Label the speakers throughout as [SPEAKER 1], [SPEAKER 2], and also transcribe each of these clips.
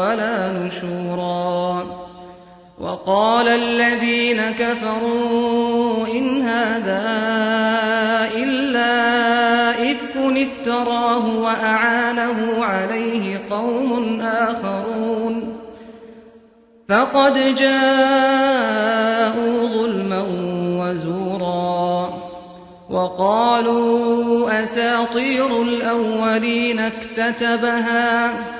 [SPEAKER 1] ولا نشورا. وقال الذين كفروا إن هذا إلا إفك افتراه وأعانه عليه قوم آخرون. فقد جاءوا ظلما وزورا. وقالوا أساطير الأولين اكتتبها. وقالوا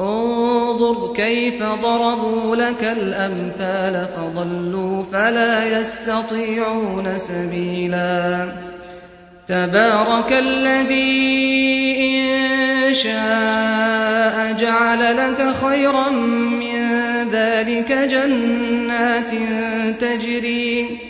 [SPEAKER 1] انظر كيف ضربوا لك الأمثال فضلوا فلا يستطيعون سبيلا. تبارك الذي إن شاء جعل لك خيرا من ذلك جنات تجري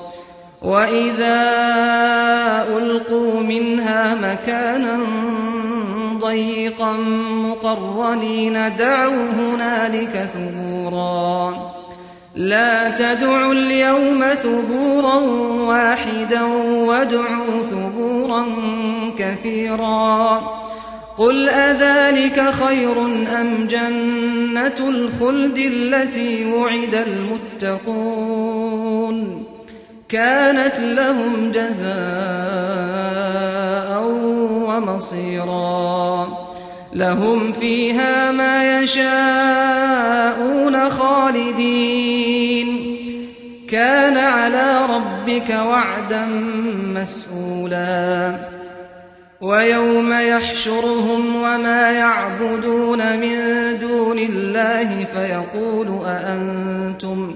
[SPEAKER 1] وَإِذَا أُلْقُوا مِنْهَا مَكَانًا ضَيِّقًا مُقَرَّنِينَ دَعَوْا هُنَالِكَ ثُبُورًا لا تدعوا اليوم ثبورا واحدا وادعوا ثبورا كثيرا قل أذلك خير أم جنة الخلد التي وعد المتقون كانت لهم جزاء ومصيرا. لهم فيها ما يشاءون خالدين. كان على ربك وعدا مسئولا ويوم يحشرهم وما يعبدون من دون الله فيقول أأنتم أأنتم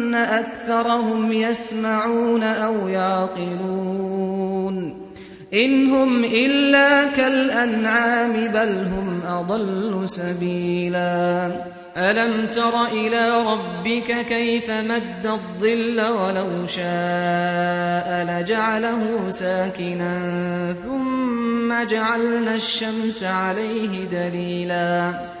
[SPEAKER 1] ولكن أكثرهم يسمعون أو يعقلون إن هم إلا كالأنعام بل هم أضل سبيلا ألم تر إلى ربك كيف مد الظل ولو شاء لجعله ساكنا ثم جعلنا الشمس عليه دليلاً